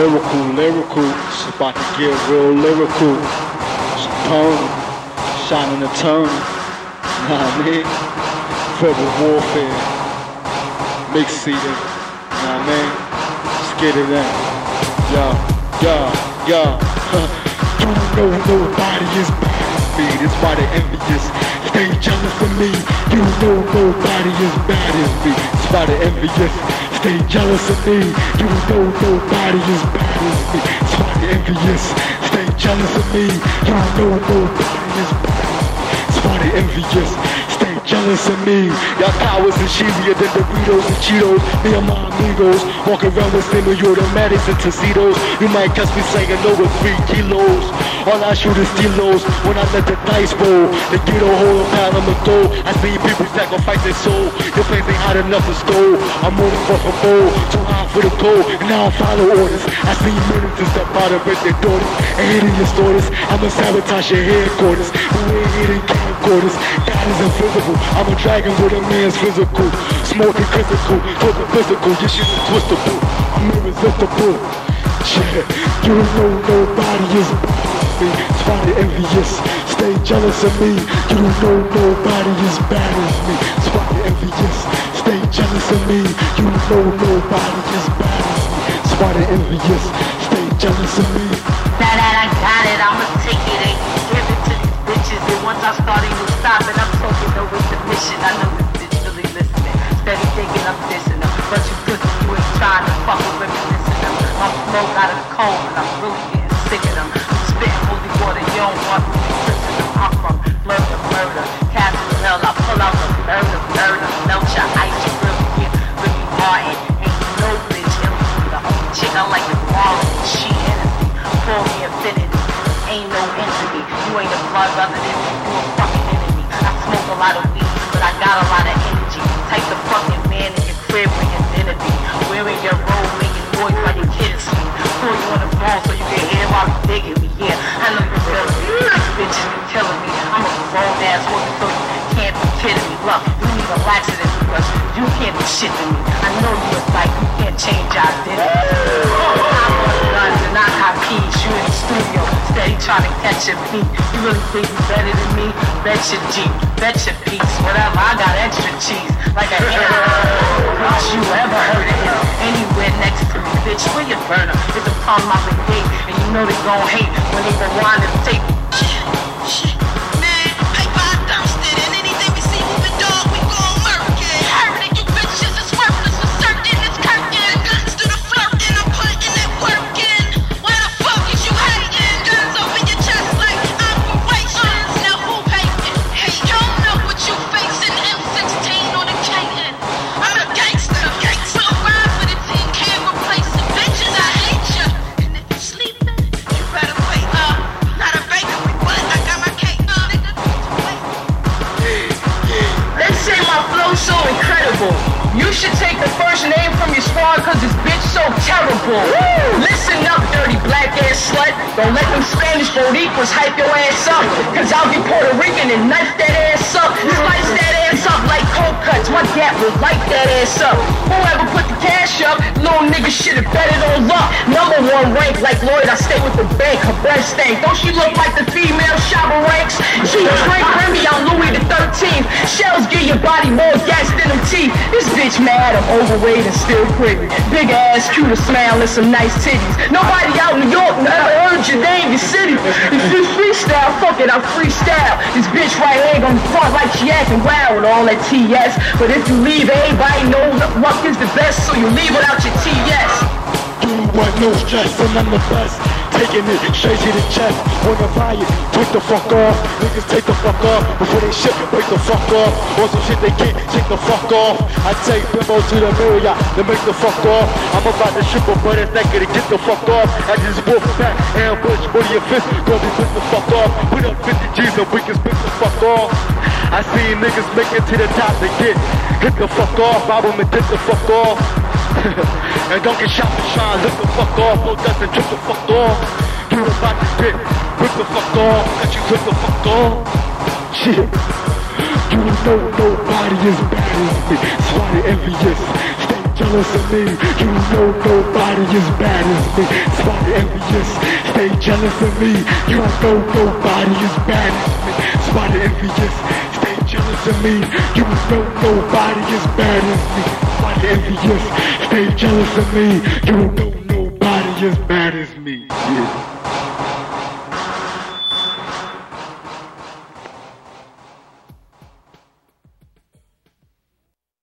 Lyrical, lyrical, it's about to get real lyrical. It's a poem, shining turn. Nah, I mean, verbal warfare, mix seating. Nah, I mean, let's get it in. Yeah, yeah, yeah. you know nobody is than me. That's why they envious. Stay jealous of me. You know nobody is bad as me. That's why they envious. Stay jealous of me. You know nobody is bad as me. Why they envious. Stay jealous of me. You know nobody is bad as me. Why they envious. Jealous of me. Y'all cowards is cheesier than Doritos and Cheetos. Me and my amigos walk around with semi-automatics and tuxedos. You might catch me saying over three kilos. All I shoot is kilos when I let the dice roll. They get a whole pound of the gold. I see people sacrifice their soul. Your face ain't hot enough to stole. I'm moving for a bowl, too high for the cold, And now I follow orders. I see ministers step out and rape their daughters and your stores. I'ma sabotage your headquarters. We ain't hitting camcorders? God is invisible. I'm a dragon with a man's physical. Smoking critical, talking physical. Your shit is twistable. I'm irresistible. Yeah, you don't know nobody is me. They envious. Stay jealous of me. You don't know nobody is bad as me. It's they envious. Stay jealous of me. You know nobody is bad as me. It's they envious. Stay jealous of me. Now that I got it, I'ma take it and give it to these bitches. And once I start, submission. I know this bitch really listening. Steady thinking I'm dissing them. But you good, you ain't trying to fuck with reminiscing them. My flow got a cold, and I'm really getting sick of them. I'm spitting holy water, you don't want me to listen them. I'm from blur to murder. Castle hell, I pull out the murder, murder. Melt your ice, you really get really. And ain't no bitch empty. The chick I like is Mara, she Hennessy. Call me infinity, ain't no entity. You ain't a blood other than me, you a fucking enemy. I smoke a lot of weed, I got a lot of energy. Take the fucking man in your crib with your identity. Wearing your robe, making noise while your kids sleep. Pull you on the phone so you can hear while you digging me. Yeah, I know you feel me. These bitches be killing me. I'm a grown ass woman, so you can't be kidding me. Look, you need a laxative because you can't be shit to me. Catch a beat. You really think you better than me? Bet your Jeep, bet your piece, whatever. I got extra cheese, like a Don't you ever heard of him? Anywhere next to me, bitch, where your burner? It's a palm my brigade, and you know they gon' hate when they rewind and tape. You should take the first name from your squad cause this bitch so terrible. Listen up, dirty black ass slut. Don't let them Spanish Boricuas hype your ass up. Cause I'll be Puerto Rican and knife that ass up. Slice that ass up like cold cuts. My gap will light that ass up. Whoever put the cash up, little nigga should have bet it on luck. Number one rank like Lloyd, I stay with the bank. Her breath stank. Don't she look like the female shopper ranks? She drink Remy on Louis the 13th. More gas than them. This bitch mad, I'm overweight and still pretty. Big ass, cute, a smile, and some nice titties. Nobody out in New York never heard your name, your city. If you freestyle, fuck it, I'm freestyle. This bitch right here on the front like she acting wild with all that TS. But if you leave, everybody knows what is the best, so you leave without your TS. You want no stress and I'm the best. Taking it straight to the chest. Wanna riot, take the fuck off. Niggas take the fuck off before they shit, break the fuck off. Or some shit they can't take the fuck off. I take Bimbo to the Marriott to make the fuck off. I'm about to a butt ass naked to get the fuck off. I just wolf back, ambush, body your fist, gonna be put the fuck off. Put up 50 G's and we can spit the fuck off. I see niggas make it to the top to get hit the fuck off. Bob 'em and take the fuck off. and don't get shot for shine. look the fuck off, no dust and trip the fuck off. You the body spit, rip the fuck off, let you rip the fuck off. Shit. You don't know nobody is better than me. Swatty envious, stay jealous of me. You don't know nobody is bad as me. Swatty envious, stay jealous of me. You don't know nobody is bad as me. Swatty envious, stay jealous of me. You don't know nobody is bad as me envious. Stay jealous of me. You don't know nobody as bad as me. Yeah.